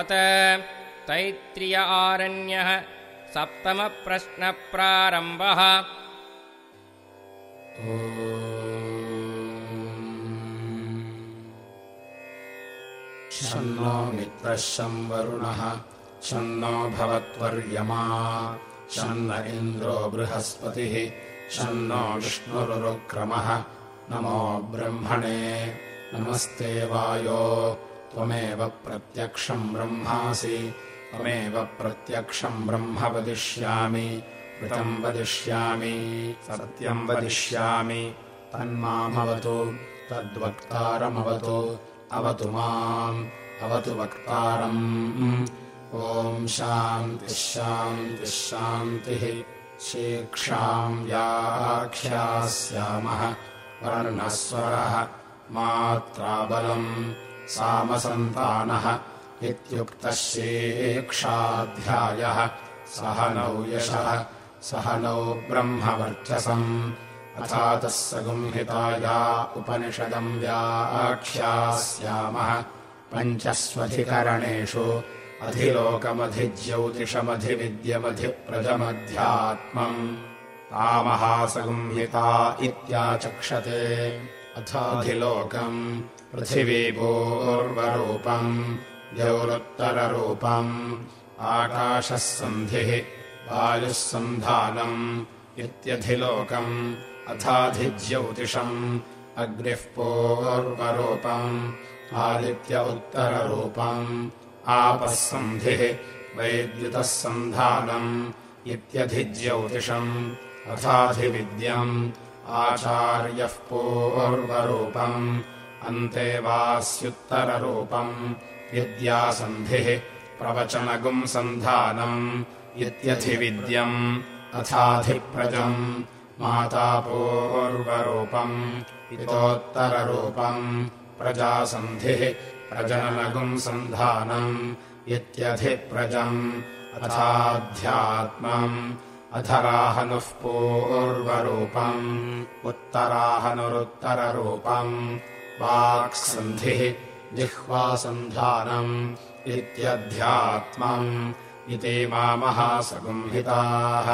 अत तैत्रिय आरण्यः सप्तमप्रश्नप्रारम्भः। शन्नो मित्रः वरुणः शन्नो भवत्वर्यमा शन्न इन्द्रो बृहस्पतिः शन्नो विष्णुरुक्रमः नमो ब्रह्मणे नमस्ते वायो त्वमेव प्रत्यक्षम् ब्रह्मासि त्वमेव प्रत्यक्षम् ब्रह्म वदिष्यामि कृतम् वदिष्यामि सत्यम् वदिष्यामि तन्मामवतु तद्वक्तारमवतु अवतु माम् अवतु वक्तारम्। ॐ शान्तिः शान्तिः शान्तिः। शीक्षाम् व्याख्यास्यामः वर्णस्वरः मात्राबलम् सामसन्तानः इत्युक्तः शीक्षाध्यायः सह नौ यशः सह नौ ब्रह्मवर्चसम्। अथातः सगुंहिताया उपनिषदम् व्याख्यास्यामः। पञ्चस्वधिकरणेषु अधिलोकमधिज्यौतिषमधिविद्यमधिप्रजमध्यात्मम्। तामहासगुंहिता इत्याचक्षते अथाधिलोकम् पृथिवीपूर्वरूपम् द्यौरुत्तररूपम् आकाशः सन्धिः वायुः सन्धानम् इत्यधिलोकम् अथाधिज्यौतिषम् अग्निः पूर्वरूपम् आदित्य उत्तररूपम् आपः सन्धिः वैद्युतः सन्धानम् इत्यधिज्यौतिषम् अथाधिविद्यम् आचार्यः पूर्वरूपम्। अन्ते वास्युत्तररूपम्। विद्यासन्धिः प्रवचनगुम् सन्धानम् इत्यधिविद्यम् अथाधिप्रजम्। मातापूर्वरूपम् इतोत्तररूपम् प्रजासन्धिः प्रजननगुम् सन्धानम् इत्यधिप्रजम् अथाध्यात्मम् अधराहनुः पूर्वरूपम् उत्तराहनुरुत्तररूपम्। वाक्सन्धिः जिह्वासन्धानम् इत्यध्यात्मम्। इति मामहासगुंहिताः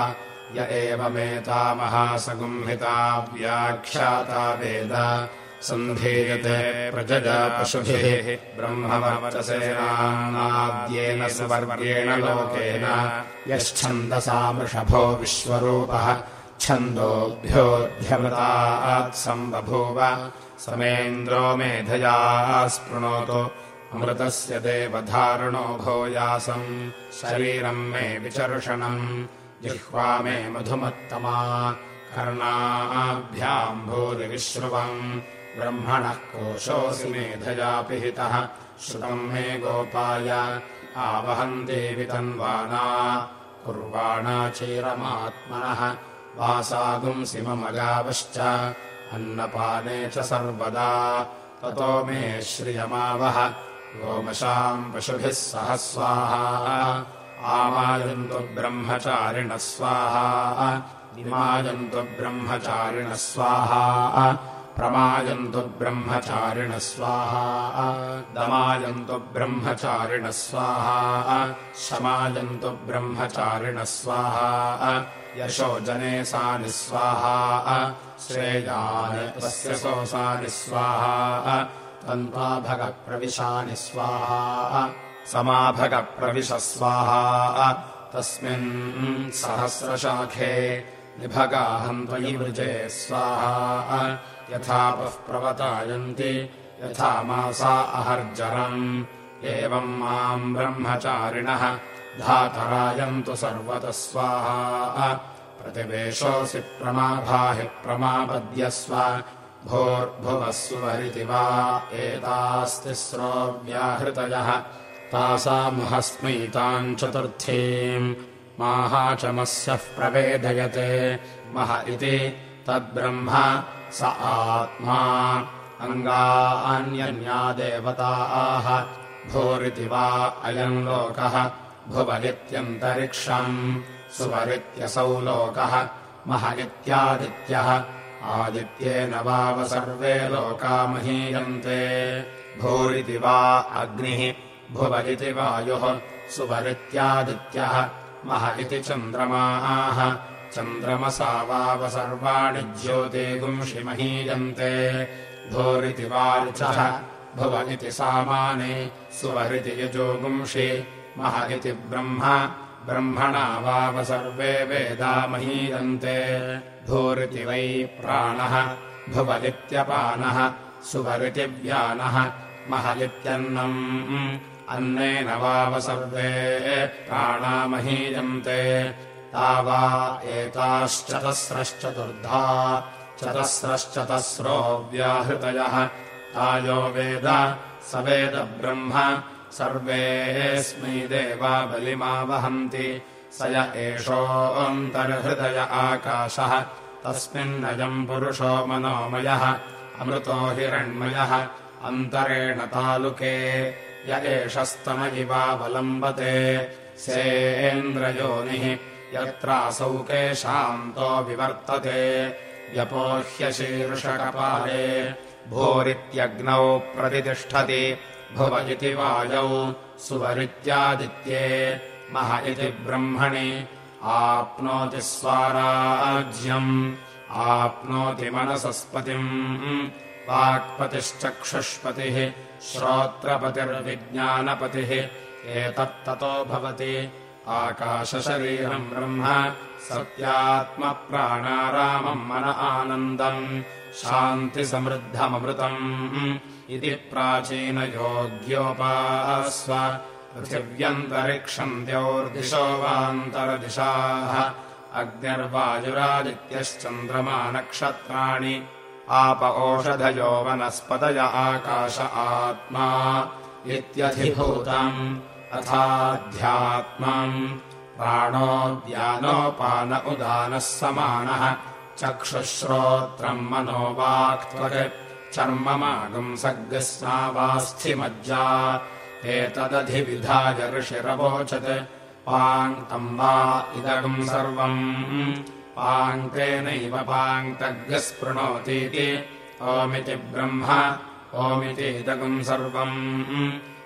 य एवमेता महासगुंहिता व्याख्याता वेद सन्धीयते प्रजजा पशुभिः ब्रह्मवर्चसेनाद्येन सुवर्गेण लोकेन यच्छन्दसा वृषभो विश्वरूपः छन्दोभ्योऽध्यमतात्सम्बभूव समेन्द्रो मेधया स्पृणोतु अमृतस्य देवधारणो भूयासम् शरीरम् मे विचर्षणम् जिह्वा मे मधुमत्तमा कर्णाभ्याम् भूरिविश्रुवम् ब्रह्मणः कोशोऽसि मेधया पिहितः। श्रुतम् मे गोपाय आवहन्ति वितन्वाना कुर्वाणा चीरमात्मनः वासागुंसि मम गावश्च अन्नपाने च सर्वदा। ततो मे श्रियमावह गोमशाम् पशुभिः सह स्वाहा। आमायन्तु ब्रह्मचारिणः स्वाहा। निमायन्तु ब्रह्मचारिणः स्वाहा प्रमायन्तु ब्रह्मचारिणः स्वाहा। दमायन्तु ब्रह्मचारिणः स्वाहा। शमायन्तु ब्रह्मचारिणः स्वाहा। यशो जने सा निःस्वाहा श्रेयास्य सोऽसानि स्वाहा। तन्त्वाभगप्रविशानि स्वाहा। समाभगप्रविश स्वाहा तस्मिन् सहस्रशाखे निभगाहम् त्वयि वृजे स्वाहा यथापः प्रवतायन्ति यथा मासा अहर्जरम्। एवम् माम् ब्रह्मचारिणः धातरायन्तु सर्वतः स्वाहा। प्रतिवेशोऽसि प्रमाभाहि प्रमापद्यस्व। भोर्भुवः सुवरिति वा एतास्तिस्रो व्याहृतयः तासामहस्मैताम् चतुर्थीम्। माहाचमस्यः प्रवेदयते। मह इति तद्ब्रह्म स आत्मा। अङ्गान्यन्या देवताः भूरिति वा अयम् लोकः भुवगित्यन्तरिक्षम् सुवरित्यसौ लोकः मह इत्यादित्यः आदित्येन वाव सर्वे लोका महीयन्ते। भूरिति वा अग्निः भुव इति वायुः सुवरित्यादित्यः मह इति चन्द्रमाः चन्द्रमसा वाव सर्वाणि ज्योतिगुंषिमहीयन्ते भूरिति वार्चः भुव इति सामाने सुवरिति यजोगुंषि मह इति ब्रह्म ब्रह्मणा वाव सर्वे वेदा महीयन्ते भूरिति वै प्राणः भुव इत्यपानः सुवरिति व्यानः। मह इत्यन्नम् अन्नेन वाव सर्वे प्राणामहीयन्ते तावा एताश्चतस्रश्चतुर्धा चतस्रश्चतस्रो व्याहृतयः तायो वेद स वेद ब्रह्म सर्वेऽस्मै देवा बलिमावहन्ति स य एषोऽन्तर्हृदय आकाशः तस्मिन्नयम् पुरुषो मनोमयः अमृतो हिरण्मयः अन्तरेण तालुके य एषस्तम इवावलम्बते सेन्द्रयोनिः यत्रासौ केशान्तो विवर्तते। व्यपोह्यशीर्षकपाले भूरित्यग्नौ प्रतितिष्ठति भुव इति वायौ सुवरित्यादित्ये। मह इति ब्रह्मणि आप्नोति स्वाराज्यम् आप्नोति मनसस्पतिम्। वाक्पतिश्चक्षुष्पतिः श्रोत्रपतिर्विज्ञानपतिः एतत्ततो भवति आकाशशरीरम् ब्रह्म सत्यात्मप्राणारामम् मन आनन्दम् शान्तिसमृद्धममृतम् इति प्राचीनयोग्योपास्व। पृथिव्यन्तरिक्षम् द्यौर्दिशो वान्तरदिशाः अग्निर्वायुरादित्यश्चन्द्रमा नक्षत्राणि आप ओषधयो वनस्पतय आकाश आत्मा इत्यधिभूतम् अथाध्यात्मम् प्राणोद्यानोपान उदानः समानः चक्षुश्रोत्रम् मनोवाक्त्वक् चर्ममागम् सर्गस्नावास्थिमज्जा एतदधिविधाय ऋषिरवोचत् पाङ्क्तम् वा इदगम् सर्वम् पाङ्क्तेनैव पाङ्क्तग्ः स्पृणोतीति ओमिति ब्रह्म ओमिति इदगम् सर्वम्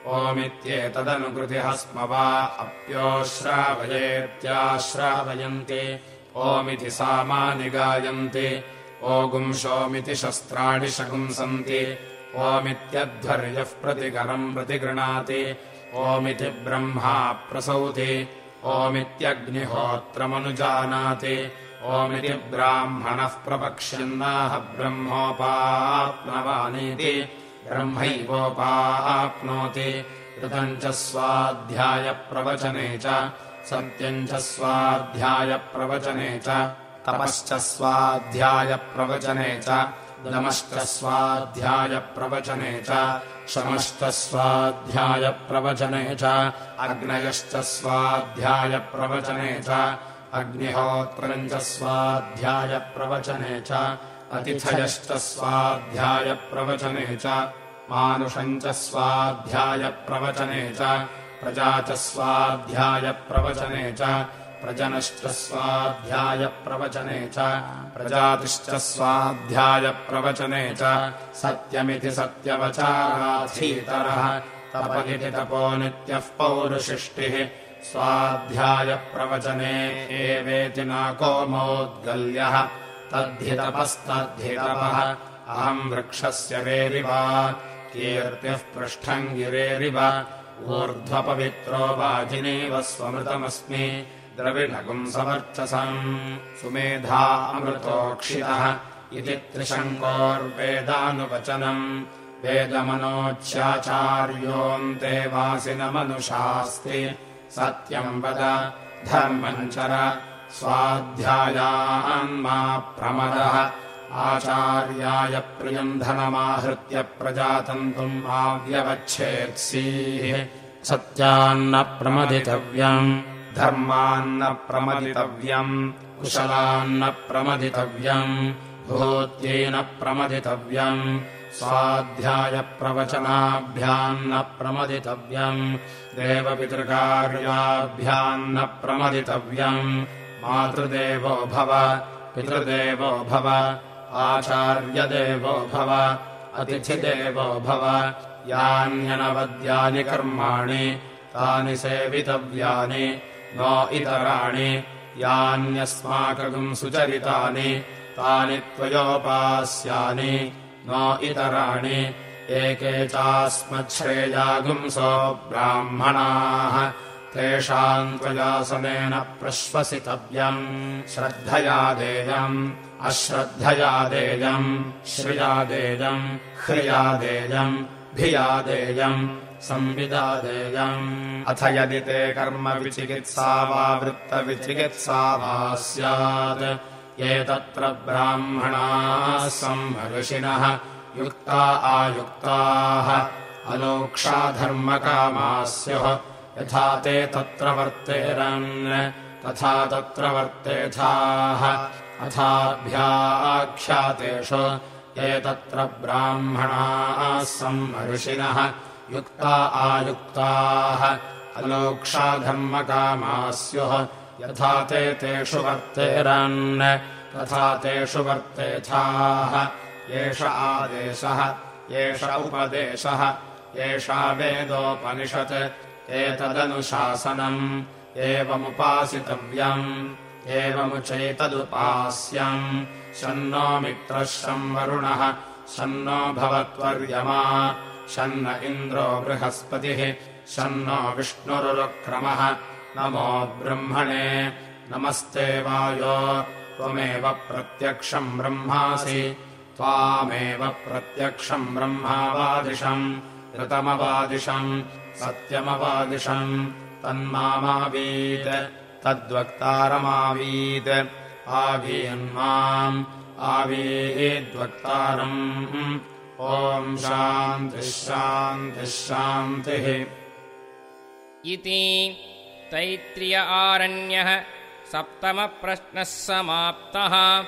ओमित्येतदनुकृतिः स्म वा अप्योश्रावयेत्याश्रावयन्ति। ओमिति सामानि गायन्ति। ओगुंशोमिति शस्त्राणि शकुंसन्ति ओमित्यध्वर्यः प्रतिकरम् प्रतिगृणाति। ओमिति ब्रह्मा प्रसौति। ओमित्यग्निहोत्रमनुजानाति। ओमिति ब्राह्मणः प्रपक्ष्यन्नाह ब्रह्मोपाप्नवानीति ब्रह्मैवोपाप्नोति। ऋतम् च स्वाध्यायप्रवचने च सत्यम् च स्वाध्यायप्रवचने च तपश्च स्वाध्यायप्रवचने च दमश्च स्वाध्यायप्रवचने च शमश्च स्वाध्यायप्रवचने च अग्नयश्च स्वाध्यायप्रवचने च अग्निहोत्रम् च स्वाध्यायप्रवचने च अतिथयश्च स्वाध्यायप्रवचने च मानुषम् च स्वाध्यायप्रवचने च प्रजा च स्वाध्यायप्रवचने च प्रजनश्च स्वाध्यायप्रवचने च प्रजातिश्च स्वाध्यायप्रवचने च सत्यमिति सत्यवचाराधीतरः तप इति तपो नित्यः पौरुषिष्टिः स्वाध्यायप्रवचने एवेति नाकोमोद्गल्यः तद्धितपस्तद्धितपः। अहम् वृक्षस्य वेरिव कीर्तिः पृष्ठम् गिरेरिव। ऊर्ध्वपवित्रो वाजिनीव स्वमृतमस्मि द्रविणगुम् समर्चसम्। सुमेधा अमृतोक्षितः इति त्रिशङ्कोर्वेदानुवचनम् वेदमनोच्याचार्योऽन्ते वासिनमनुषास्ति सत्यम् वद धर्मम् चर स्वाध्यायान्मा प्रमदः। आचार्याय प्रियम् धनमाहृत्य प्रजातन्तुम् आव्यवच्छेत्सीः। सत्यान्न प्रमदितव्यम् धर्मान्न प्रमदितव्यम् कुशलान्न प्रमदितव्यम् भूत्येन प्रमदितव्यम् स्वाध्यायप्रवचनाभ्यान्न प्रमदितव्यम् देवपितृकार्याभ्यान्न प्रमदितव्यम् मातृदेवो भव पितृदेवो भव आचार्यदेवो भव अतिथिदेवो भव यान्यनवद्यानि कर्माणि तानि सेवितव्यानि न इतराणि यान्यस्माकगुम् सुचरितानि तानि त्वयोपास्यानि न इतराणि एके चास्मच्छ्रेयागुंसो ब्राह्मणाः तेषाम् त्वयासनेन प्रश्वसितव्यम्। श्रद्धया देयम् अश्रद्धया देयम् श्रिया देयम् ह्रिया देयम् भिया देयम् संविदा देयम्। अथ यदि ते कर्मविचिकित्सा वा वृत्तविचिकित्सा वा स्यात् ये तत्र ब्राह्मणाः संहर्षिणः युक्ता आयुक्ताः अलोक्षाधर्मकामा स्युः यथा ते तत्र वर्तेरन् तथा तत्र वर्तेथाः। अथाभ्याख्यातेषु ये तत्र ब्राह्मणाः संहर्षिणः युक्ता आयुक्ताः। अलोक्षाधर्मकामा स्युः यथा ते तेषु वर्तेरन् तथा तेषु वर्तेथाः। एष आदेशः एष उपदेशः एषा वेदोपनिषत् एतदनुशासनम् एवमुपासितव्यम् एवमुचैतदुपास्यम् शन्नो मित्रः शम् वरुणः शन्नो भवत्वर्यमा शन्न इन्द्रो बृहस्पतिः शन्नो विष्णुरुक्रमः नमो ब्रह्मणे नमस्ते वायो त्वमेव प्रत्यक्षम् ब्रह्मासि त्वामेव प्रत्यक्षम् ब्रह्मावादिशम् ऋतमवादिशम् सत्यमवादिशम् तन्मामावीत्। तद्वक्तारमावीत्। आवीयन्माम् आवीद्वक्तारम्। ॐ शान्तिः। इति तैत्रिय आरण्यः सप्तमप्रश्नः समाप्तः